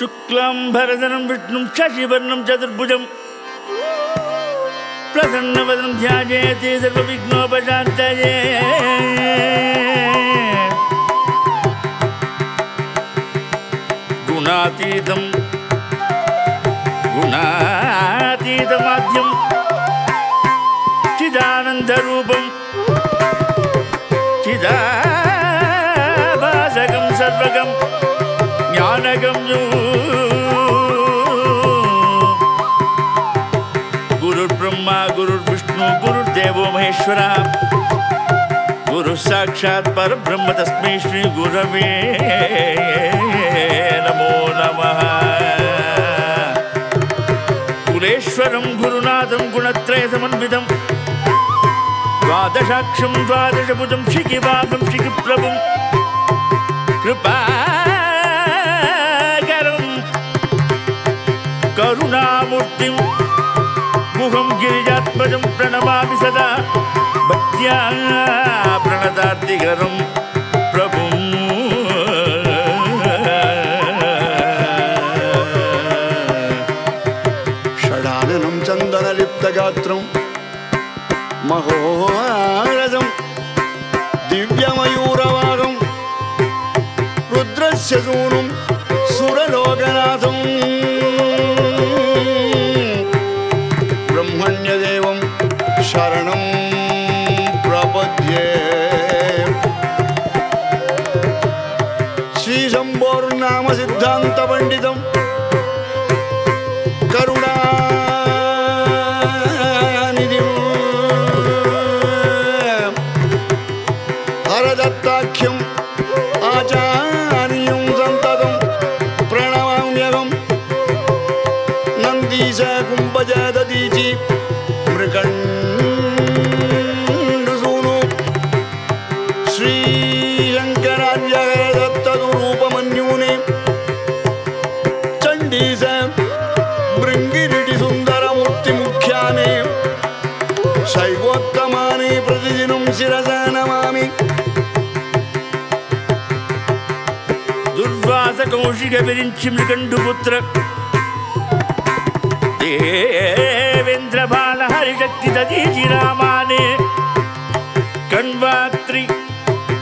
शुक्लाम्भरधनं विष्णुं शशिवर्णं चतुर्भुजम् प्रसन्नवदनं गुणातीतं गुणातीतमाद्यं चिदानन्दरूपं गुरुर्विष्णु गुरुर्देवो महेश्वरः गुरुः साक्षात् परब्रह्म तस्मै श्रीगुरवे नमो नमः। कुलेश्वरं गुरुनाथं गुणत्रयसमन्वितं। द्वादशाक्षं द्वादशभुजं शिखिवासं शिखिप्रभुं कृपाकरं சங்கரும் பிரணமாமி சதா பக்தியா பிரணதார்த்திகரும் பிரபும். ஷடானனம் சந்தனலிப்தகாத்திரம் மகோரதம் திவ்யமயூரவாகம் ருத்ரஸ்ய சுரலோகநாதம். श्रीशम्भोर्नामसिद्धान्तपण्डितम् करुणानिधिं हरदत्ताख्यम् आचार्यं सन्ततं प्रणमाम्यहं नन्दीश कुम्भजदीचि शिरसा नमामि दुर्वासकौशिकविरिञ्चि मृकण्डुपुत्र देवेन्द्रबालहरिशक्तिदीचिरामाने कण्वात्रि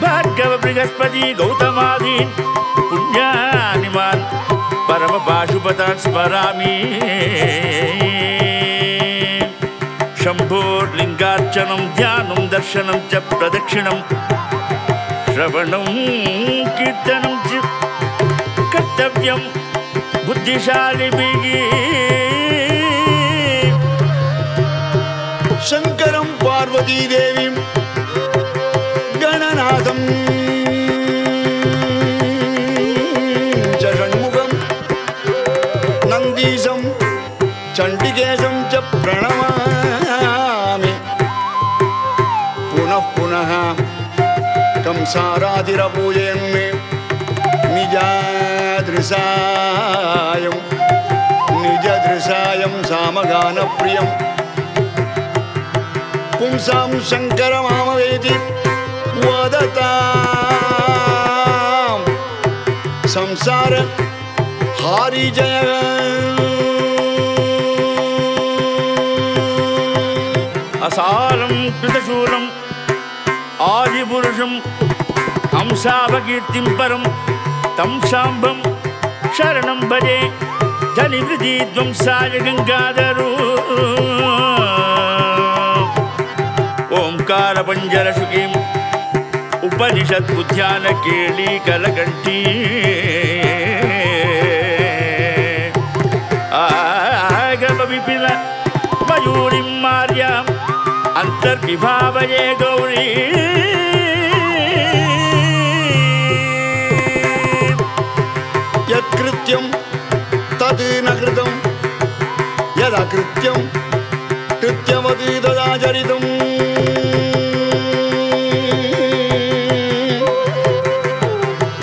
भार्गव बृहस्पति गौतमादीन्। पुण्यानिमान् परमपाशुपतान् स्मरामि शम्भोर्लिङ्गार्चनं ध्यानं दर्शनं च प्रदक्षिणं। श्रवणं कीर्तनं च कर्तव्यं बुद्धिशालिभिः शङ्करं पार्वतीदेवीं गणनाथं। च षण्मुखं नन्दीशं चण्डिकेशं च प्रणमामि कंसारातिरपूजयन् निजादृशायं निजदृशायं सामगानप्रियम् पुंसां ஆதிபுருஷம். ஹம்சாபகீர்த்திம் பரம். தம் சாம்பம் சரணம் பஜே தனிவிருதி துவம்சாய கங்காதரூ. ஓம்கார பஞ்சரசுகீம் உபனிஷத் புத்தியான கேளி கலகண்டி. ஆகப விபில மயூரிம் अन्तर्विभावये गौरी। यत्कृत्यं तत् न कृतं यदकृत्यं कृत्यमति तदाचरितम्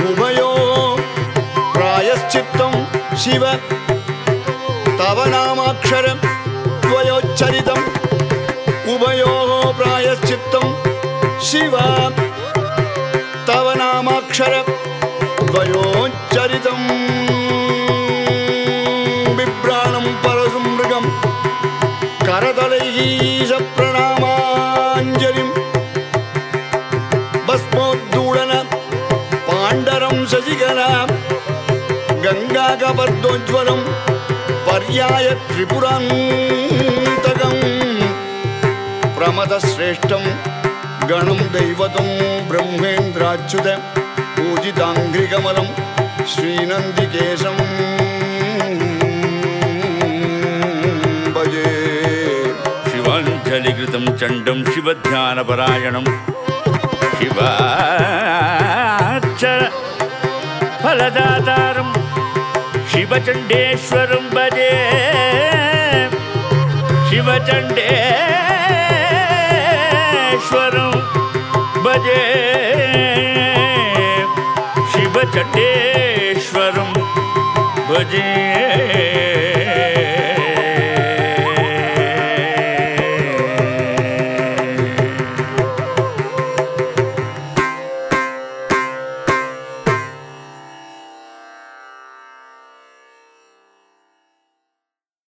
उभयो प्रायश्चित्तं शिव, तव नामाक्षर द्वयोच्चरितम् शिव। तव नामाक्षर बिभ्राणं परसुमृगं करतलैः सप्रणामाञ्जलि भस्मोद्दूडन पाण्डरं शशिकला गङ्गाकपर्दोज्ज्वलं पर्याय प्रमदश्रेष्ठम् ഗണം ദൈവതം ബ്രഹ്മേന്ദ്രാച്യുത പൂജിതാംഗ്രികമലം ശ്രീനന്ദികേശം ഭജേ. ശിവാഞ്ജലികൃതം ചണ്ഡം ശിവധ്യാനപരായണം. ശിവ ഫലദാതാരം ശിവചണ്ഡേശ്വരം ഭജേ. ശിവചണ്ഡേശ്വരം ராஜே சிவச்சண்டேஸ்வரம் பஜே